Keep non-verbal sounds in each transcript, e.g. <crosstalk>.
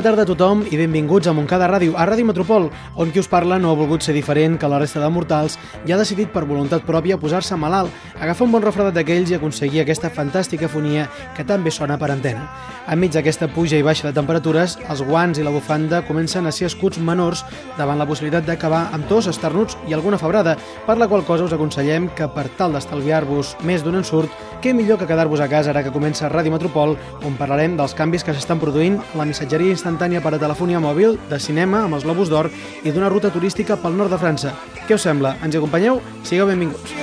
Bona tarda a tothom i benvinguts a Montcada Ràdio, a Ràdio Metropol, on qui us parla no ha volgut ser diferent que la resta de mortals i ha decidit per voluntat pròpia posar-se malalt, agafar un bon refredat d'aquells i aconseguir aquesta fantàstica fonia que tan bé sona per antena. Enmig d'aquesta puja i baixa de temperatures, els guants i la bufanda comencen a ser escuts menors davant la possibilitat d'acabar amb tos, esternuts i alguna febrada, per la qual cosa us aconsellem que per tal d'estalviar-vos més d'un ensurt, què millor que quedar-vos a casa ara que comença Ràdio Metropol, on parlarem dels canvis que s'estan produint a la missatgeria instantània per a telefonia mòbil, de cinema amb els Globus d'Or i d'una ruta turística pel nord de França. Què us sembla? Ens hi acompanyeu? Sigueu benvinguts.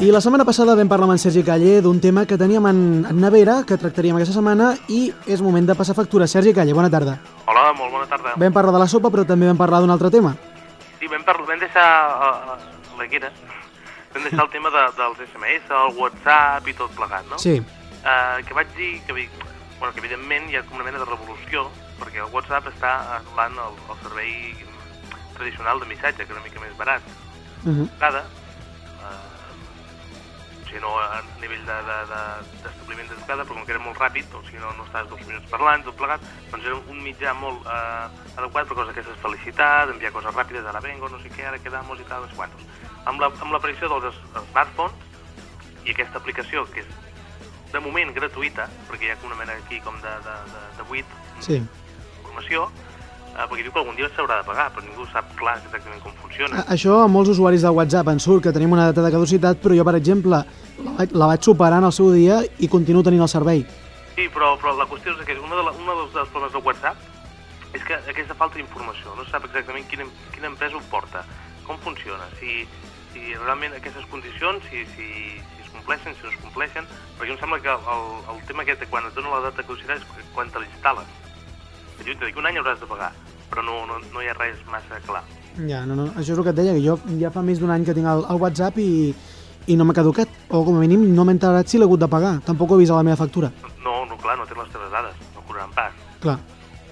I la setmana passada vam parlar amb en Sergi Calle d'un tema que teníem en, en nevera, que tractaríem aquesta setmana, i és moment de passar factura. Sergi Calle, bona tarda. Hola, molt bona tarda. Vam parlar de la sopa, però també vam parlar d'un altre tema. Sí, vam, parlar, vam deixar uh, la guera, vam deixar el <laughs> tema de, dels SMS, el WhatsApp i tot plegat, no? Sí. Uh, que vaig dir que, bueno, que evidentment hi ha com una mena de revolució, perquè el WhatsApp està anul·lant el, el servei tradicional de missatge, que és una mica més barat. Uh -huh. Cada, si no a nivell de- de- de- d'establiment de, trucada, però com que era molt ràpid, o si no, no estàs dos minuts parlant, tot plegat, doncs era un mitjà molt eh, adequat per coses d'aquestes felicitat, enviar coses ràpides, ara vengo, no sé què, ara quedamos i tal, sé quantos. Amb la- amb l'aparició dels es- smartphones i aquesta aplicació, que és de moment gratuïta, perquè hi ha com una mena aquí com de, de, de, de buit, Sí. informació, eh, perquè diu que algun dia s'haurà de pagar, però ningú sap clar exactament com funciona. A- Això a molts usuaris de WhatsApp en surt que tenim una data de caducitat, però jo, per exemple, la vaig, la vaig superar en el seu dia i continuo tenint el servei. Sí, però, però la qüestió és que un de la, una dels, dels problemes de WhatsApp és que aquesta falta d'informació, no sap exactament quina, quina empresa ho porta, com funciona, si, si realment aquestes condicions, si, si, si es compleixen, si no es compleixen, perquè em sembla que el, el tema aquest de quan et dona la data de caducitat és quan te l'instal·les. Que diu, d'aquí un any hauràs de pagar, però no, no, no hi ha res massa clar. Ja, no, no, això és el que et deia, que jo ja fa més d'un any que tinc el, el WhatsApp i, i no m'ha caducat, o com a mínim no m'he enterat si l'he hagut de pagar, tampoc he vist a la meva factura. No, no, clar, no tens les teves dades, no cobraran pas. Clar,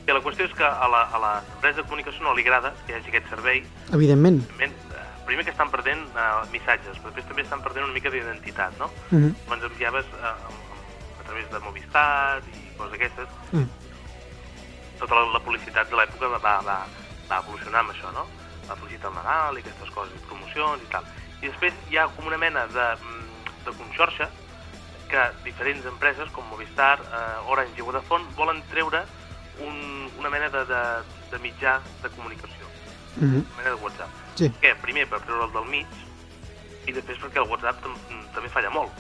I la qüestió és que a la- a l'empresa de comunicació no li agrada que hi hagi aquest servei evidentment. evidentment, eh, primer que estan perdent eh, missatges, però després també estan perdent una mica d'identitat, no? Uh -huh. Abans enviaves eh, amb- a través de Movistar i coses d'aquestes, Mm. Tota la, la publicitat de l'època va, va, va evolucionar amb això, no? La publicitat al Nadal i aquestes coses, i promocions i tal. I després hi ha com una mena de, mm, de conxorxa que diferents empreses com Movistar, eh, Orange i Vodafone volen treure un, una mena de, de, de mitjà de comunicació, Uh -huh. una mena de WhatsApp. Sí. Què? Primer per treure'l del mig i després perquè el WhatsApp tam també falla molt.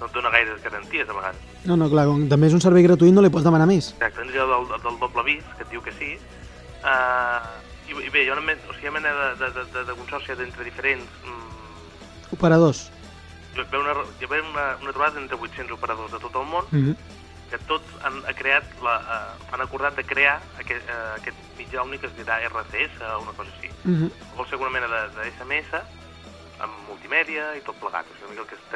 O no et dona gaires garanties a vegades. No, no, clar, com també és un servei gratuït no li pots demanar més. Exacte, tens allò del, del doble avís, que et diu que sí. Uh, i, I bé, hi ha una, o sigui, hi ha mena de, de, de, de, de consòrcia d'entre diferents... Mm, Operadors. hi va una, hi va una, una trobada entre 800 operadors de tot el món Uh -huh. que tots han, ha creat la, uh, han acordat de crear aquest, uh, aquest mitjà únic que es dirà RCS o una cosa així. Uh -huh. Vol ser alguna mena de, de SMS amb multimèdia i tot plegat, o sigui, una mica el que estem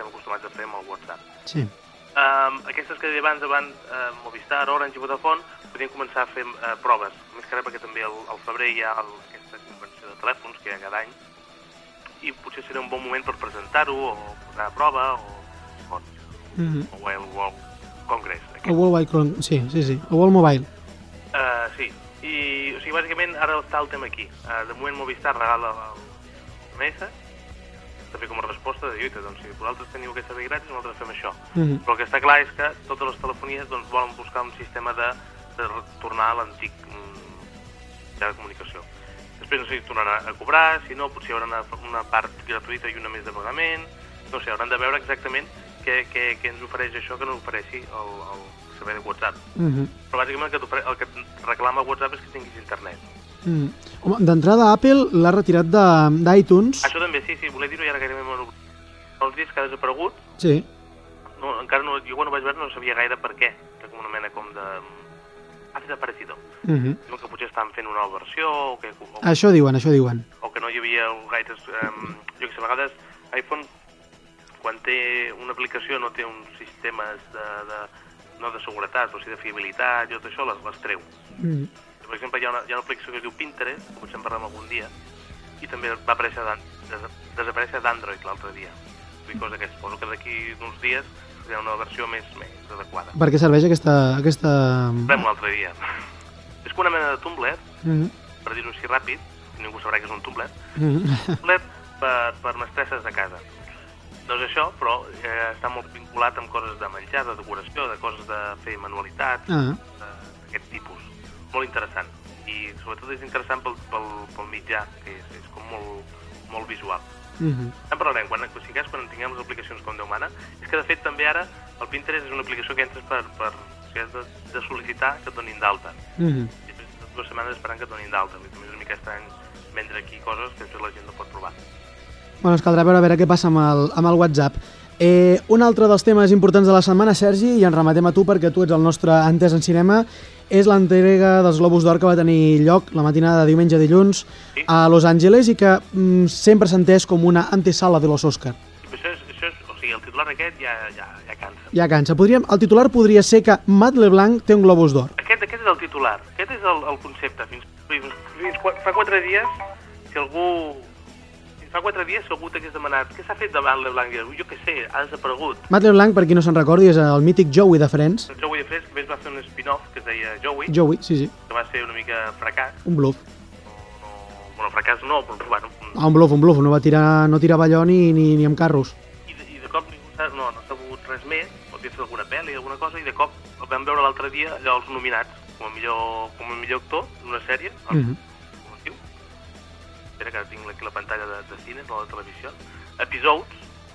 Sí. Um, aquestes que deia abans, abans uh, Movistar, Orange i Vodafone, podien començar a fer uh, proves. Més que res perquè també al, al febrer hi ha el, aquesta convenció de telèfons que hi ha cada any i potser seria un bon moment per presentar-ho o posar a prova o, o, Uh -huh. o el World Congress. Aquest. El World Wide Cron... Sí, sí, sí. El World Mobile. Uh, sí, i o sigui, bàsicament ara està el tema aquí. Uh, de moment Movistar regala el SMS, també com a resposta de lluita, doncs si vosaltres teniu aquest servei gratis, nosaltres fem això. Uh -huh. Però el que està clar és que totes les telefonies doncs, volen buscar un sistema de, de tornar a l'antic mm, mitjà de comunicació. Després no sé si tornaran a cobrar, si no, potser hi haurà una, una part gratuïta i una més de pagament. No sé, hauran de veure exactament què, què, què ens ofereix això que no ofereixi el, el servei de WhatsApp. Uh -huh. Però bàsicament el que, el que reclama WhatsApp és que tinguis internet. Mm. Home, d'entrada Apple l'ha retirat de- d'iTunes. Això també, sí, sí, voler dir-ho i ara gairebé m'ho... Els dies que ha desaparegut, Sí. no, encara no, jo quan ho vaig veure no sabia gaire per què, era com una mena com de... Ha desaparecido. Uh -huh. Diuen que potser estaven fent una nova versió, o que, o, Això diuen, això diuen. o que no hi havia gaires... Um, jo que sé, a vegades iPhone, quan té una aplicació, no té uns sistemes de, de no de seguretat, però sí de fiabilitat i tot això, les, les treu. Mm. Per exemple, hi ha, una, hi ha una aplicació que es diu Pinterest, que potser en parlem algun dia, i també va aparèixer des, desaparèixer d'Android l'altre dia. Vull cosa que suposo que d'aquí d'uns dies hi ha una versió més, més adequada. Per què serveix aquesta... aquesta... Parlem un altre dia. <laughs> És com una mena de Tumblr, Mm per dir-ho així ràpid, ningú sabrà que és un Tumblr, -hmm. <laughs> Tumblr per, per mestresses de casa. Doncs això, però eh, està molt vinculat amb coses de menjar, de decoració, de coses de fer manualitats, ah, de- d'aquest tipus. Molt interessant. I sobretot és interessant pel, pel, pel mitjà, que és, és com molt, molt visual. mm -hmm. En parlarem, quan, si cas, quan tinguem les aplicacions com Déu mana. És que, de fet, també ara el Pinterest és una aplicació que entres per, per o sigui, has de, de sol·licitar que et donin d'alta. Mm -hmm. I després de dues setmanes esperant que et donin d'alta. També és una mica estrany vendre aquí coses que després la gent no pot provar. Bueno, ens caldrà veure a veure què passa amb el, amb el WhatsApp. Eh, un altre dels temes importants de la setmana, Sergi, i ens rematem a tu perquè tu ets el nostre entès en cinema, és l'entrega dels Globus d'Or que va tenir lloc la matinada de diumenge a dilluns Sí. a Los Angeles i que mm, sempre s'ha entès com una antesala de los Oscar. I per això és, això és, o sigui, el titular aquest ja, ja, ja cansa. Ja cansa. Podríem, el titular podria ser que Matt LeBlanc té un Globus d'Or. Aquest, aquest és el titular, aquest és el, el concepte. Fins, fins, fins fa quatre dies, si algú... Fa quatre dies, si algú t'hagués demanat què s'ha fet davant LeBlanc, dius, jo què sé, ha desaparegut. Matt LeBlanc, per qui no se'n recordi, és el mític Joey de Friends. El Joey de que més va fer un spin-off que es deia Joey, Joey, sí, sí, que va ser una mica fracàs. un bluff. No, no, bueno, fracàs no, però bueno, Ah, un bluff, un bluff. No va tirar, no tirava allò ni, ni, ni amb carros. i de, i de cop ningú no, no s'ha volgut res més, podria fer alguna pel·li, alguna cosa, i de cop el vam veure l'altre dia allò els nominats com a millor, com a millor actor d'una sèrie, Mhm. Espera que ara tinc aquí la pantalla de, de cine, de televisió. Episodes,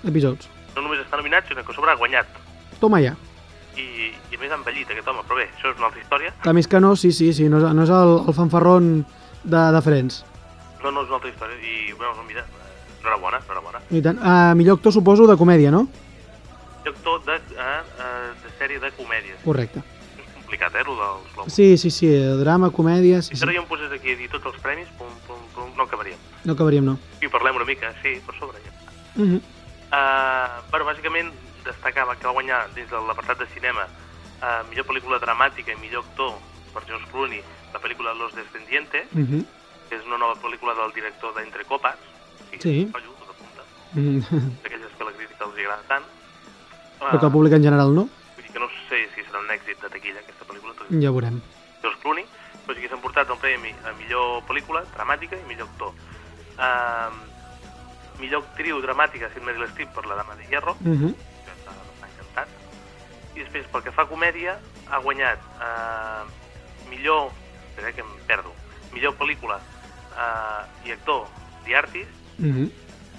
Episodes. no només està nominat, sinó que a sobre ha guanyat. Toma ja. I, i a més ha envellit aquest home, però bé, això és una altra història. A més que no, sí, sí, sí, no és, no és el, el fanfarrón de, de Friends. No, no és una altra història, i bueno, no, mira, eh, enhorabona, enhorabona. I tant. Uh, millor actor, suposo, de comèdia, no? Millor actor de, eh, eh, de sèrie de comèdies. Correcte. És complicat, eh, el dels Globus. Sí, sí, sí, drama, comèdia... Sí, Si ara sí. jo em posés aquí a dir tots els premis, no acabaríem. No acabaríem, no. I parlem una mica, sí, per sobre. Ja. Uh -huh. Uh, bueno, bàsicament destacava que va guanyar dins de l'apartat de cinema uh, millor pel·lícula dramàtica i millor actor per George Clooney la pel·lícula Los Descendientes, Uh -huh. que és una nova pel·lícula del director d'Entre Copas, Sí. Collo, tot apunta, Mm -hmm. d'aquelles que la crítica els agrada tant. Però que al públic en general no. Vull dir que no sé si serà un èxit de taquilla aquesta pel·lícula, tot Ja ho veurem. Sí que s'han portat el premi a millor pel·lícula dramàtica i millor actor. Uh, millor actriu dramàtica sigut Meryl Streep per La dama de hierro, Uh -huh. que està encantat. I després, pel que fa a comèdia, ha guanyat uh, millor... Espera, que em perdo. Millor pel·lícula uh, i actor The Artist, Uh -huh.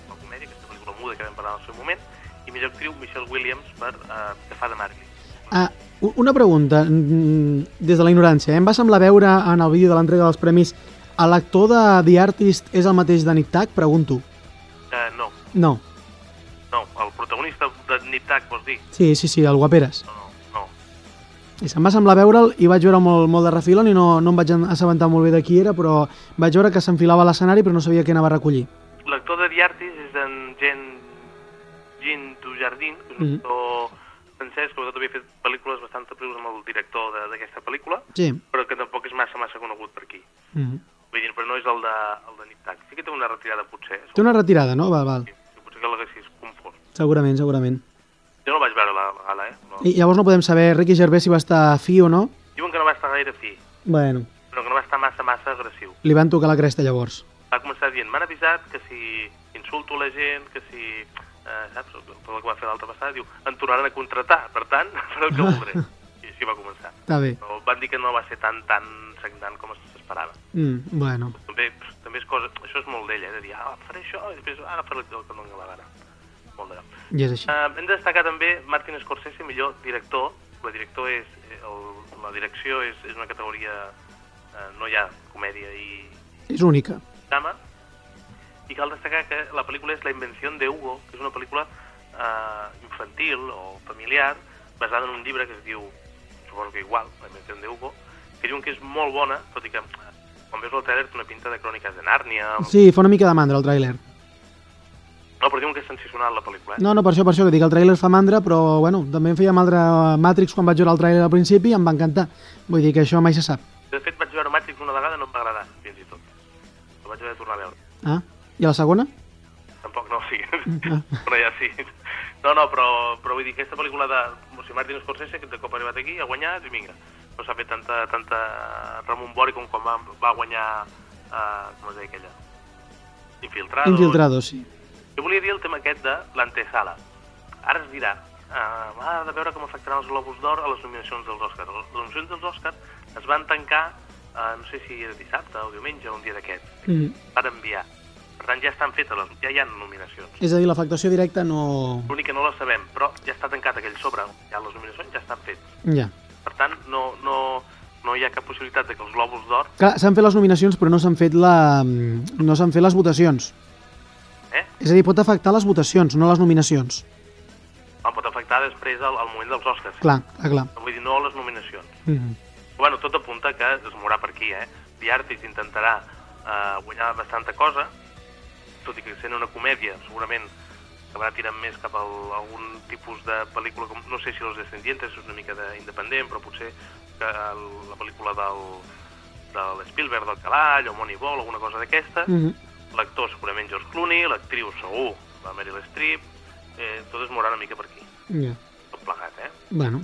la comèdia, aquesta pel·lícula muda que vam parlar en el seu moment, i millor actriu Michelle Williams per uh, Que fa de Marley. Ah, u- una pregunta, mm, des de la ignorància. Eh? Em va semblar veure en el vídeo de l'entrega dels premis a l'actor de The Artist és el mateix de Nick Tag? Pregunto. Uh, no, No. no, el protagonista de Nip Tuck, vols dir? Sí, sí, sí, el Guaperes. No, no, no. I se'm va semblar veure'l i vaig veure molt, molt de refilon i no, no em vaig assabentar molt bé de qui era, però vaig veure que s'enfilava a l'escenari però no sabia què anava a recollir. L'actor de The Artist és en Jean, Jean Dujardin, que és un Mhm. actor francès que sobretot havia fet pel·lícules bastant pel·lícules amb el director de- d'aquesta pel·lícula, Sí. però que tampoc és massa massa conegut per aquí. Mm -hmm. Vull dir, però no és el de, el de Nip. Sí que té una retirada, potser. Té una retirada, no? Val, val. Sí, potser que l'haguessis confós. Segurament, segurament. Jo no vaig veure la, la gala, eh? No. I llavors no podem saber Ricky Gervais si va estar fi o no? Diuen que no va estar gaire fi, Bueno, però que no va estar massa, massa agressiu. li van tocar la cresta llavors. Va començar dient, m'han avisat que si insulto la gent, que si... Eh, saps? Tot el que va fer l'altra passada, diu, em tornaran a contratar, per tant, <laughs> faré el que voldré. <laughs> I així va començar. Està bé. Però van dir que no va ser tan, tan sagnant com s'esperava. Mm, bueno, També, també és cosa, això és molt d'ella, eh, de dir, ah, faré això, i després, ara faré el que doni la gana. Molt d'allò. i és així. Uh, hem de destacar també Martin Scorsese, millor director. El director és, eh, el, la direcció és, és una categoria, uh, no hi ha comèdia i És única. drama. I cal destacar que la pel·lícula és La invenció de Hugo, que és una pel·lícula eh, infantil o familiar basada en un llibre que es diu, suposo que igual, La Invención de Hugo, que diuen que és molt bona, tot i que eh, quan veus el trailer té una pinta de cròniques de Nàrnia... Sí, fa una mica de mandra el tràiler. No, però diuen que és sensacional la pel·lícula, eh? No, no, per això, per això que dic, el tràiler fa mandra, però bueno, també em feia mandra Matrix quan vaig veure el tràiler al principi i em va encantar. Vull dir que això mai se sap. De fet, vaig veure Matrix una vegada i no em va agradar, fins i tot. El vaig haver de tornar a veure. Ah, i a la segona? Tampoc no, sí. Ah. <laughs> Però ja sí. No, no, però, però vull dir, aquesta pel·lícula de o sigui, Martin Scorsese, que de cop ha arribat aquí, ha guanyat i vinga. No s'ha fet tanta, tanta remumbori com quan va, va guanyar, eh, com es deia aquella? Infiltrado. Infiltrado, sí. Jo volia dir el tema aquest de l'antesala. Ara es dirà, eh, ha de veure com afectaran els Globus d'Or a les nominacions dels Oscars. Les nominacions dels Oscars es van tancar, eh, no sé si era dissabte o diumenge un dia d'aquests. Mm. Per enviar. Per tant, ja estan fetes, les, ja hi ha nominacions. És a dir, l'afectació directa no... L'únic que no la sabem, però ja està tancat aquell sobre, ja les nominacions ja estan fetes. Ja. Per tant, no, no, no hi ha cap possibilitat de que els Globus d'Or... Clar, s'han fet les nominacions, però no s'han fet la... no s'han fet les votacions. Eh? És a dir, pot afectar les votacions, no les nominacions. No, pot afectar després al, al moment dels Oscars. Clar, clar, clar. Vull dir, no les nominacions. Mm. Bueno, tot apunta que es mourà per aquí, eh? The Artist intentarà eh, guanyar bastanta cosa, tot i que sent una comèdia, segurament acabarà tirant més cap a algun tipus de pel·lícula, com, no sé si Los Descendientes és una mica d'independent, però potser que el, la pel·lícula del, de l'Spielberg del Cavall o Moneyball, alguna cosa d'aquesta. Mm -hmm. L'actor segurament George Clooney, l'actriu segur la Meryl Streep, eh, tot es mourà una mica per aquí, Ja. tot plegat, eh? Bueno.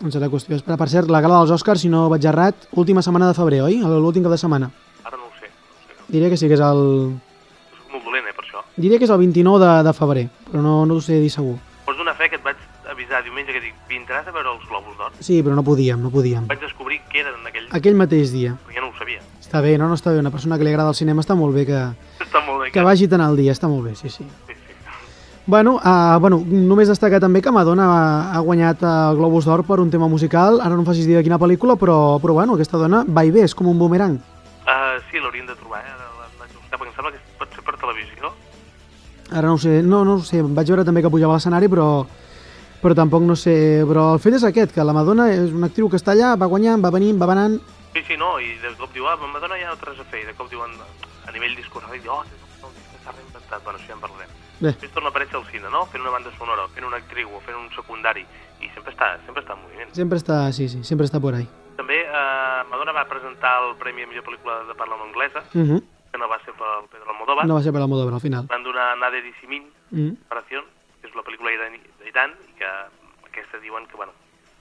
Doncs serà qüestió d'esperar. Per cert, la gala dels Oscars, si no vaig errat, última setmana de febrer, oi? L'últim cap de setmana. Ara no ho sé, no ho sé. Diria que sí que és el... Diria que és el 29 de, de febrer, però no, no ho sé dir segur. Pots donar fe que et vaig avisar diumenge que dic, vindràs a veure els Globus d'Or? Sí, però no podíem, no podíem. Vaig descobrir que eren en aquell... Aquell mateix dia. Ja no ho sabia. Està bé, no? No està bé. Una persona que li agrada el cinema està molt bé que, Està molt bé. que vagi tant al dia, està molt bé, sí, sí. Sí, sí. Bueno, uh, bueno, només destacar també que Madonna ha, ha guanyat el Globus d'Or per un tema musical, ara no em facis dir de quina pel·lícula, però, però bueno, aquesta dona va i ve, és com un boomerang. Uh, sí, l'hauríem de trobar, eh? Ara no ho sé, no, no ho sé, vaig veure també que pujava a l'escenari, però, però tampoc no sé... Però el fet és aquest, que la Madonna és una actriu que està allà, va guanyant, va venint, va venant... Sí, sí, no, i de cop diu, ah, Madonna ja no té res a fer, i de cop diuen, a nivell discursal, diu, oh, no, s'ha reinventat, bueno, això ja en parlarem. Bé, Després torna a aparèixer al cine, no? Fent una banda sonora, fent una actriu o fent un secundari, i sempre està, sempre està en moviment. sempre està, sí, sí, sempre està por ahí. També eh, Madonna va presentar el Premi a millor pel·lícula de parla no anglesa, Uh -huh. Que no va ser pel Pedro Almodóvar. No va ser per Almodóvar al final. Van donar Nader y Simin, Uh -huh. Operación, que és la pel·lícula d'Iran, i que aquesta diuen que, bueno,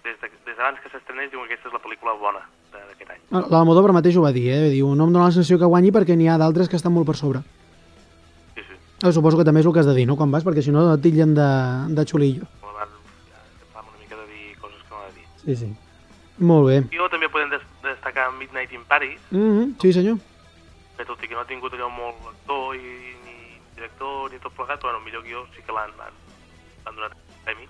des, de, des d'abans que s'estrenés diuen que aquesta és la pel·lícula bona de- d'aquest any. L'Almodóvar mateix ho va dir, eh? Diu, no em dóna la sensació que guanyi perquè n'hi ha d'altres que estan molt per sobre. Sí, sí. Eh, suposo que també és el que has de dir, no?, quan vas, perquè si no et titllen de, de xulillo. Ja, fa una mica de dir coses que no ha de dir. Sí, sí. Molt bé. I també podem des destacar Midnight in Paris, Mm -hmm. Sí, senyor. Que tot i que no ha tingut allò molt actor i ni director ni tot plegat, bueno, millor guió sí que l'han donat premi,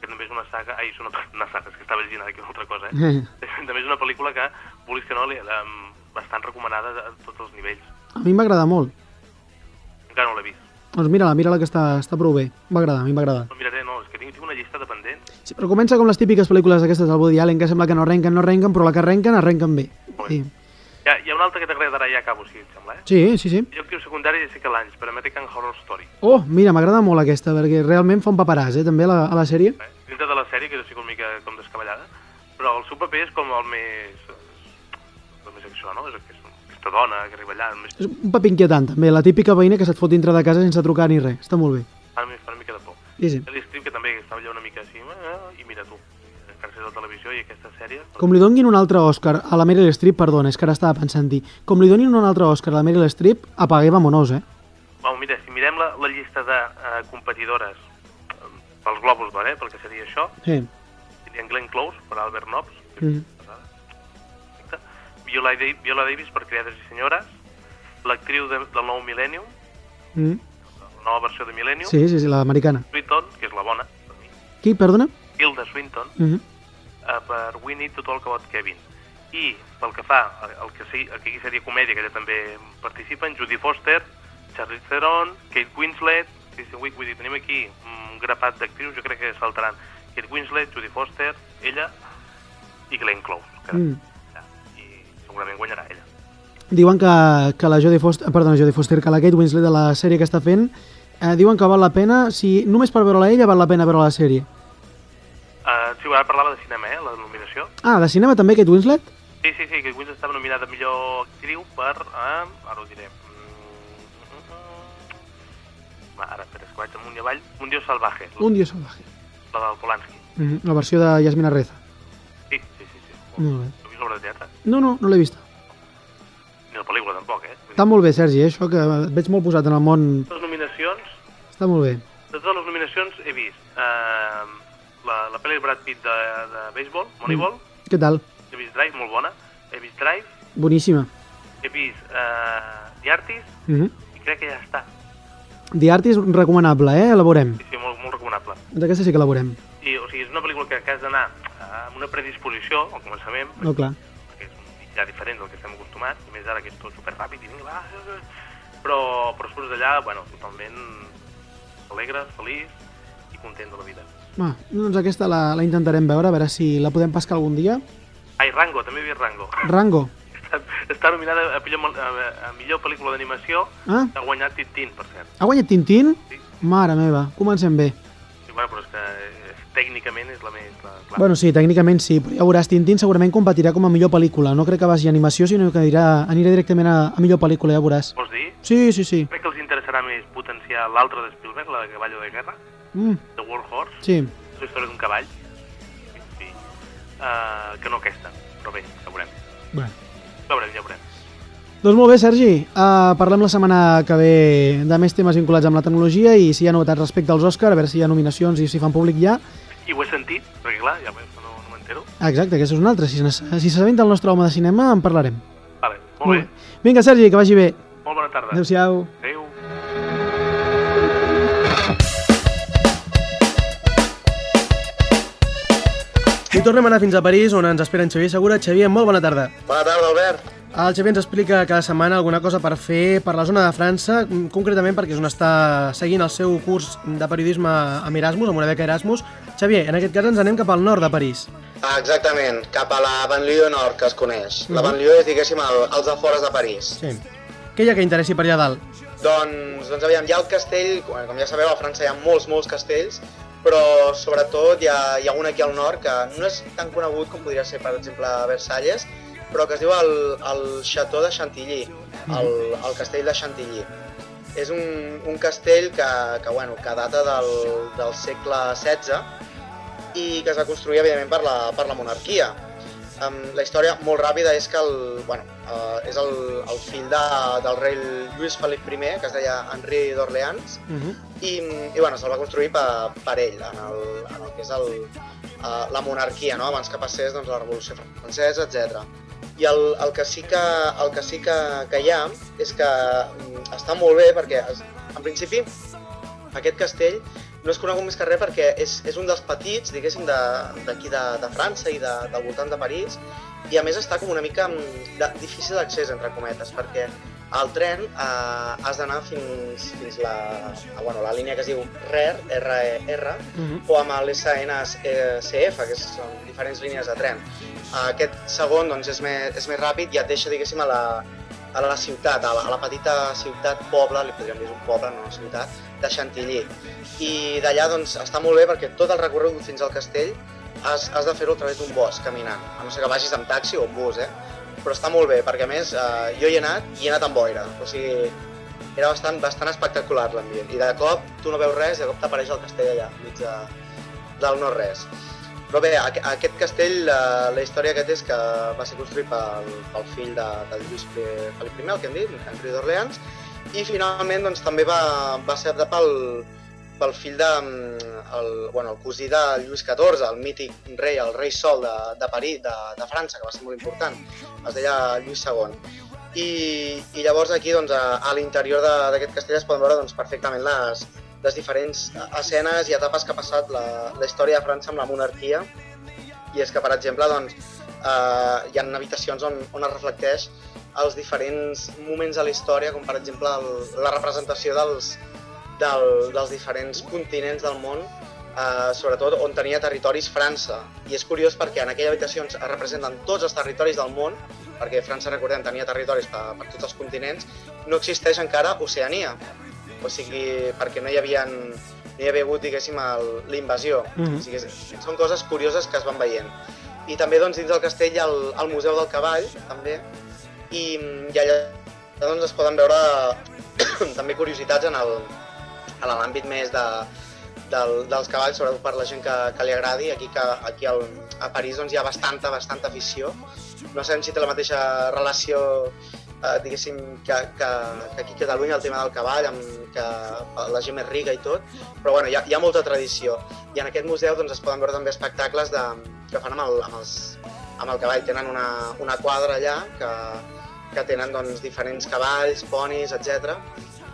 que també és una saga, ai, és una, <laughs> una saga, és que estava llegint és una altra cosa, eh? <laughs> també és una pel·lícula que, vulguis que no, li, um, bastant recomanada a tots els nivells. A mi m'agrada molt. Encara no l'he vist. Doncs mira-la, mira-la que està, està prou bé. M'agrada, a mi m'agrada. No miraré, no, és que tinc, tinc una llista de pendents. Sí, però comença com les típiques pel·lícules aquestes del Woody Allen, que sembla que no arrenquen, no arrenquen, però la que arrenquen, arrenquen bé. Sí, Hi ha, hi ha una altra que t'agradarà i ja acabo, si et sembla, eh? sí, sí. sí. Jo actiu secundari ja sé que l'anys, per American Horror Story. Oh, mira, m'agrada molt aquesta, perquè realment fa un paperàs, eh, també, a la, a la sèrie. Eh? Dintre de la sèrie, que estic una mica com descabellada, però el seu paper és com el més... el més això, no? És aquesta, aquesta dona que arriba allà, més... És un paper inquietant, també, la típica veïna que se't fot dintre de casa sense trucar ni res. Està molt bé. Fa, fa una mica de por. Sí, sí. Stream, que també estava allà una mica així, eh? i mira tu, ser de televisió i aquesta sèrie... Com li donin un altre Òscar a la Meryl Streep, perdona, és que ara estava pensant dir, com li donin un altre Òscar a la Meryl Streep, apague vamonos, eh? Bueno, mira, si mirem la, la llista de eh, competidores eh, pels Globus d'Or, eh? pel que seria això, Sí. tindríem Glenn Close per Albert Nobbs, Mm. Viola, Da- Viola Davis per Criades i Senyores, l'actriu de, del nou Millennium, Mm. la nova versió de Millennium, Sí, sí, sí, l'americana. Swinton, que és la bona, per mi, Qui, perdona? Hilda Swinton, Mm -hmm. Eh, per We Need to Talk About Kevin. I pel que fa al que, sí, el que aquí seria comèdia, que ella també participa, en Judy Foster, Charlize Theron, Kate Winslet, Kristen Wiig, vull dir, tenim aquí un grapat d'actrius, jo crec que saltaran Kate Winslet, Judy Foster, ella i Glenn Close. Que, Mm. ja, I segurament guanyarà ella. Diuen que, que la Jodie Foster, eh, perdona, Jodie Foster, que la Kate Winslet de la sèrie que està fent, eh, diuen que val la pena, si només per veure-la ella val la pena veure la sèrie. Sí, ara parlava de cinema, eh, la nominació. Ah, de cinema també, Kate Winslet? Sí, sí, sí, Kate Winslet estava nominada a millor actriu per... Uh, ara ho diré. Mm, mm. Ara, espera, és que vaig amunt i avall. Un dios salvaje, Un dios salvaje. la del Polanski. Mm -hmm. La versió de Yasmina Reza. Sí, sí, sí. sí. Molt bé. Heu vist l'obra de teatre? No, no, no l'he vista. Ni la pel·lícula, tampoc, eh? Està molt bé, Sergi, eh, això, que et veig molt posat en el món. les nominacions, Està molt bé. de totes les nominacions he vist uh, la, la pel·li de Brad Pitt de, de béisbol, Moneyball, Què tal? he vist Drive, molt bona, he vist Drive, Boníssima. he vist uh, The Artist, Mm -hmm. i crec que ja està. The Artist, recomanable, eh? Elaborem. Sí, sí, molt, molt recomanable. Doncs aquesta sí que elaborem. I, o sigui, és una pel·lícula que, que has d'anar eh, amb una predisposició al començament, No, clar. perquè és un mitjà diferent del que estem acostumats, i més ara que és tot superràpid, i vinga, va, eh. però, però surts d'allà, bueno, totalment alegre, feliç i content de la vida. Va, doncs aquesta la, la intentarem veure, a veure si la podem pescar algun dia. Ai, Rango, també vist Rango. Rango. està, està nominada a millor, a, a millor pel·lícula d'animació, Ah, ha guanyat Tintín, per cert. ha guanyat Tintín? Sí. Mare meva, comencem bé. Sí, bueno, però és que eh, tècnicament és la més... La, clar. Bueno, sí, tècnicament sí, però ja veuràs, Tintín segurament competirà com a millor pel·lícula. No crec que vagi a animació, sinó que anirà, anirà directament a, a millor pel·lícula, ja veuràs. Vols dir? Sí, sí, sí. Crec que els interessarà més potenciar l'altre de Spielberg, la de Caballo de Guerra, Mm, The War Horse, sí. la història d'un cavall, sí, sí. Uh, que no aquesta, però bé, ja veurem. Bueno. Ja veurem, ja veurem. Doncs molt bé, Sergi. Uh, parlem la setmana que ve de més temes vinculats amb la tecnologia i si hi ha novetats respecte als Òscar, a veure si hi ha nominacions i si fan públic ja. I ho he sentit, perquè clar, ja no, no m'entero. Exacte, aquesta és una altra. Si, se- si s'assabenta el nostre home de cinema, en parlarem. Vale, molt bé. Vinga, Sergi, que vagi bé. Molt bona tarda. Adéu-siau. Adéu. I tornem a anar fins a París, on ens espera en Xavier Segura. Xavier, molt bona tarda. Bona tarda, Albert. El Xavier ens explica cada setmana alguna cosa per fer per la zona de França, mm, concretament perquè és on està seguint el seu curs de periodisme amb Erasmus, amb una beca Erasmus. Xavier, en aquest cas ens anem cap al nord de París. Ah, exactament, cap a la banlieue nord, que es coneix. La Mhm. banlieue és, diguéssim, el, els afores de París. Sí. Què hi ha que interessi per allà dalt? Doncs, doncs aviam, hi ha el castell, com ja sabeu, a França hi ha molts, molts castells, però sobretot hi ha, hi ha un aquí al nord que no és tan conegut com podria ser, per exemple, Versalles, però que es diu el, el Chateau de Chantilly, el, el castell de Chantilly. És un, un castell que, que, bueno, que data del, del segle XVI i que es va construir, evidentment, per la, per la monarquia. Um, la història, molt ràpida, és que el, bueno, uh, és el, el fill de, del rei Lluís Felip I, que es deia Henri d'Orleans, Uh -huh. i, i bueno, se'l va construir per, per ell, en el, en el que és el, uh, la monarquia, no? abans que passés doncs, la Revolució Francesa, etc. I el, el que sí, que, el que, sí que, que hi ha és que mm, està molt bé perquè, en principi, aquest castell no és conegut més que res perquè és, és un dels petits, diguéssim, d'aquí de, de, de França i de, del voltant de París, i a més està com una mica mm, de, difícil d'accés, entre cometes, perquè al tren eh, has d'anar fins, fins la, a, bueno, la línia que es diu RER, R-E-R, Uh -huh. o amb l'SNCF, que són diferents línies de tren. Aquest segon doncs, és, més, és més ràpid i et deixa, diguéssim, a la, a la ciutat, a la, a la petita ciutat, poble, li podríem dir un poble, no una ciutat, de Chantilly. I d'allà doncs, està molt bé perquè tot el recorregut fins al castell has, has de fer-ho a través d'un bosc, caminant. A no ser que vagis amb taxi o amb bus, eh? Però està molt bé, perquè a més eh, jo hi he anat i he anat amb boira. O sigui, era bastant, bastant espectacular l'ambient. I de cop tu no veus res i de cop t'apareix el castell allà, enmig de, del no-res. Però bé, aqu aquest castell, la, la història que té és que va ser construït pel, pel fill de, de Lluís Felip I, el que hem dit, Henry d'Orleans, i finalment doncs, també va, va ser adaptat pel, pel fill de, mm, el, bueno, el cosí de Lluís XIV, el mític rei, el rei Sol de, de París, de, de França, que va ser molt important. Es deia Lluís II. I, i llavors aquí doncs, a, a l'interior d'aquest castell es poden veure doncs, perfectament les, les diferents escenes i etapes que ha passat la, la història de França amb la monarquia i és que, per exemple, doncs, eh, hi ha habitacions on, on es reflecteix els diferents moments de la història, com per exemple el, la representació dels, del, dels diferents continents del món, eh, sobretot on tenia territoris França. I és curiós perquè en aquella habitació es representen tots els territoris del món, perquè França, recordem, tenia territoris per, per tots els continents, no existeix encara Oceania. O sigui, perquè no hi havia, no hi havia hagut, diguéssim, el- la invasió. Mhm. o sigui, són coses curioses que es van veient. I també doncs, dins del castell el, el Museu del Cavall, també, i, i allà doncs, es poden veure <coughs> també curiositats en l'àmbit més de, del, dels cavalls, sobretot per la gent que, que li agradi. Aquí, que, aquí al, a París doncs, hi ha bastanta, bastanta afició. No sabem si té la mateixa relació eh, diguéssim, que, que, que aquí a Catalunya el tema del cavall, amb que la gent més rica i tot, però bueno, hi ha, hi ha molta tradició. I en aquest museu doncs, es poden veure també espectacles de, que fan amb el, amb els, amb el cavall. Tenen una, una quadra allà que, que tenen doncs, diferents cavalls, ponis, etc.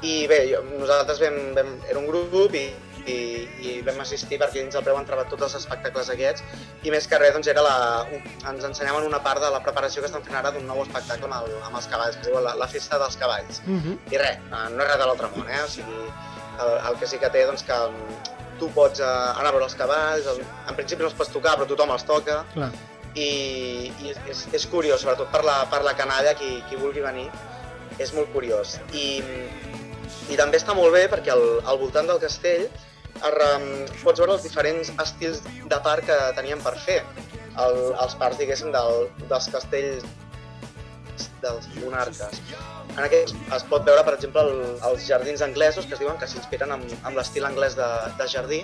I bé, jo, nosaltres vam, vam, era un grup i, i, i vam assistir perquè dins el preu trobat tots els espectacles aquests i més que res doncs, era la, un, ens ensenyaven una part de la preparació que estan fent ara d'un nou espectacle amb, el, amb els cavalls, que es diu la, la festa dels cavalls. Uh -huh. I res, no és res de l'altre món, eh? O sigui, el, el que sí que té, doncs, que mm, tu pots eh, anar a veure els cavalls, el, en principi no els pots tocar, però tothom els toca, Clar. i, i és, és curiós, sobretot per la, per la canalla, qui, qui vulgui venir, és molt curiós. I, i també està molt bé perquè al, al voltant del castell pots veure els diferents estils de parc que teníem per fer. El, els parcs, diguéssim, del, dels castells dels monarques. En aquest es pot veure, per exemple, el, els jardins anglesos, que es diuen que s'inspiren amb, amb l'estil anglès de, de jardí,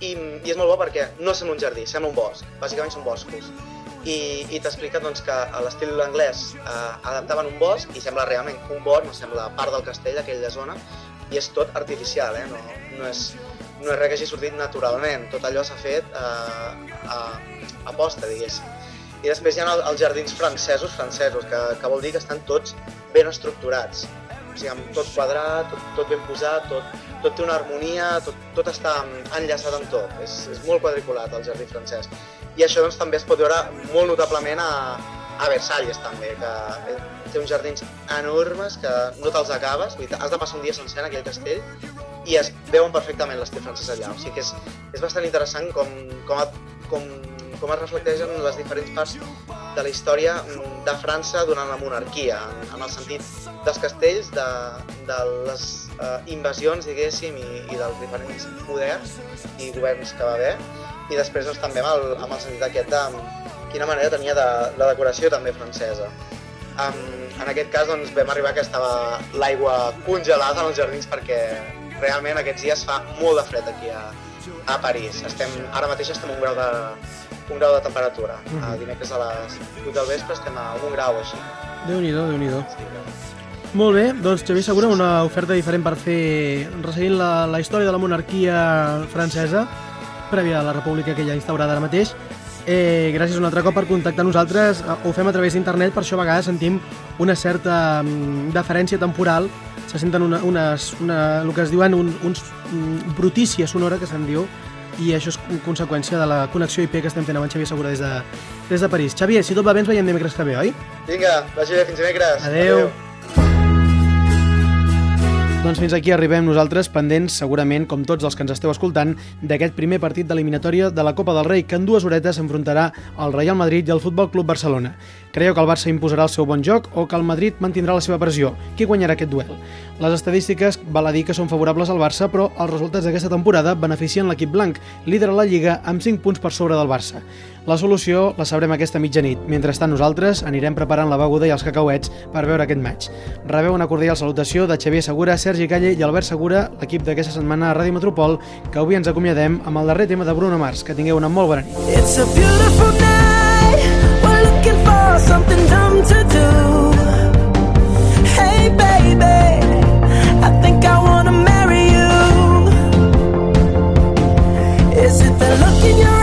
i, i és molt bo perquè no sembla un jardí, sembla un bosc. Bàsicament són boscos. I, i t'explica doncs, que a l'estil anglès eh, adaptaven un bosc i sembla realment un bosc, no sembla part del castell, aquella zona, i és tot artificial, eh? no, no, és, no és res que hagi sortit naturalment, tot allò s'ha fet eh, a, a posta, diguéssim. I després hi ha el- els jardins francesos, francesos, que, que vol dir que estan tots ben estructurats. O sigui, amb tot quadrat, tot, tot ben posat, tot, tot té una harmonia, tot, tot està enllaçat amb tot. És, és molt quadriculat el jardí francès. I això doncs, també es pot veure molt notablement a, a Versalles també, que té uns jardins enormes que no te'ls acabes, vull dir, has de passar un dia sencer en aquell castell i es veuen perfectament l'estil francès allà. O sigui que és, és bastant interessant com, com, a- com, com es reflecteixen les diferents parts de la història mm, de França durant la monarquia, en, en el sentit dels castells, de, de les eh, invasions, diguéssim, i, i dels diferents poders i governs que va haver, i després doncs, també amb el, amb el sentit aquest de quina manera tenia de, la decoració també francesa. Um, en aquest cas doncs, vam arribar que estava l'aigua congelada en els jardins perquè realment aquests dies fa molt de fred aquí a, a París. Estem, ara mateix estem a un grau de, un grau de temperatura. Mhm. -huh. dimecres a les 8 del vespre estem a un grau així. Déu-n'hi-do, déu nhi déu Sí, Molt bé, doncs Xavier Segura, una oferta diferent per fer, resseguint la, la història de la monarquia francesa, prèvia a la república que hi ha instaurada ara mateix. Eh, gràcies un altre cop per contactar nosaltres. Eh, Ho fem a través d'internet, per això a vegades sentim una certa mm, deferència temporal, se senten una, unes, una, el que es diuen un, uns mm, brutícia sonora, que se'n diu, i això és conseqüència de la connexió IP que estem fent amb en Xavier Segura des de, des de París. Xavier, si tot va bé, ens veiem dimecres que ve, oi? Vinga, vagi bé, fins dimecres. Adéu. Doncs fins aquí arribem nosaltres, pendents, segurament, com tots els que ens esteu escoltant, d'aquest primer partit d'eliminatòria de la Copa del Rei, que en dues horetes s'enfrontarà al Real Madrid i al Futbol Club Barcelona. Creieu que el Barça imposarà el seu bon joc o que el Madrid mantindrà la seva pressió? Qui guanyarà aquest duel? Les estadístiques val a dir que són favorables al Barça, però els resultats d'aquesta temporada beneficien l'equip blanc, líder a la Lliga amb 5 punts per sobre del Barça. La solució la sabrem aquesta mitjanit. Mentrestant nosaltres anirem preparant la beguda i els cacauets per veure aquest maig. Rebeu una cordial salutació de Xavier Segura, Sergi Calle i Albert Segura, l'equip d'aquesta setmana a Ràdio Metropol, que avui ens acomiadem amb el darrer tema de Bruno Mars. Que tingueu una molt bona nit. It's a beautiful night. We're looking for something dumb to do. Hey, baby, I think I wanna marry you. Is it the look in your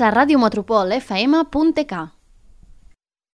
a radiometropolfm.k.